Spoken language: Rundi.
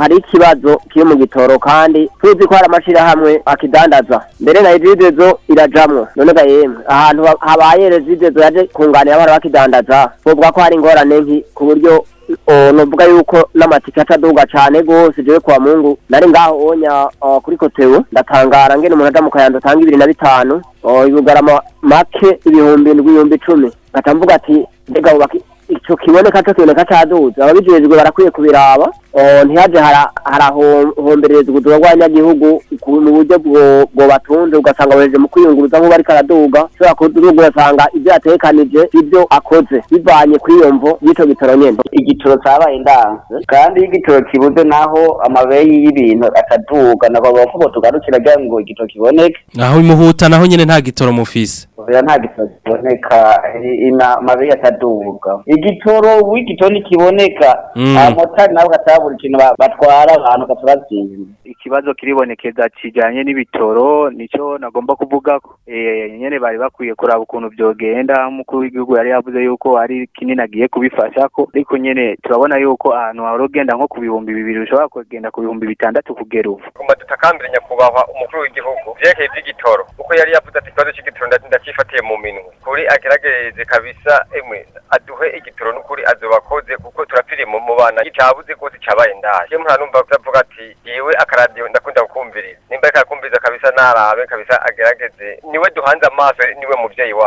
hari ikibazo kiri mu gitoro kandi tuzi ko hari amashirahamwe akidandaza mbere na rezidezo irajamwo none ga yemwe ahantu habaye rezidezo yaje kunganira abantu bakidandaza bavuga ko hari ingorane nki ku buryo navuga yuko n'amatike ataduga cyane rwose jewe kwa mungu nari ngaho onya kuri kotewe ndatangara ngene umuntu aja mu kayando atanga ibiri na bitanu ibigarama make ibihumbi indwi ibihumbi icumi ngaca ati mbega icyo kiboneka cyo kiboneka cyaduze ababijejwe barakwiye kubiraba ntihaje harahomberereza ubuzima bw'abanyagihugu mu buryo bwobatunze ugasanga baheje mu kwiyunguruza nk'ubu ariko araduga ushobora kuduga ugasanga ibyo yatekanije ibyo akoze bivanye kuri iyo mvo y'icyo gitoro nyine igitoro cyabaye indanze kandi iyo igitoro kibuze naho amabeyi y'ibintu ataduga ntabwo bavuga tugarukira ngo igitoro kiboneke naho imuhuta naho nyine nta gitoro mufise kuzovera nta kiboneka amabi mm. ataduga igitoro w'igitoro ntikiboneka abamotari nabo batabura ikintu batwara abantu ugaca bazinga ikibazo kiribonekeza kijyanye n'ibitoro nicyo nagomba kuvuga eh, nyine bari bakwiye kuraba ukuntu byogenda umukuru w'igihugu yari yavuze yuko ari kinini agiye kubifasha ariko nyine turabona yuko ahantu hari ugenda nko ku bihumbi bibiri ushobora kugenda ku bihumbi bitandatu kugera ubu dutakambira nyakubahwa umukuru w'igihugu byerekeye iby'igitoro kuko yari yavuze ati ikibazo cy'igitoro ndakifatiye mu minwe kuri ageragereze kabisa emwe aduhe igitoro n'ukuri azobakoze kuko turapfiriye mu mubana kitabuze kose cabaye ndaje nta numva avuga ati yewe akaradiyo ndakunda gukumviriza nimba akakumviriza kabisa narabe kabisa agerageze niwe duhanze amaso niwe muvyeyi wa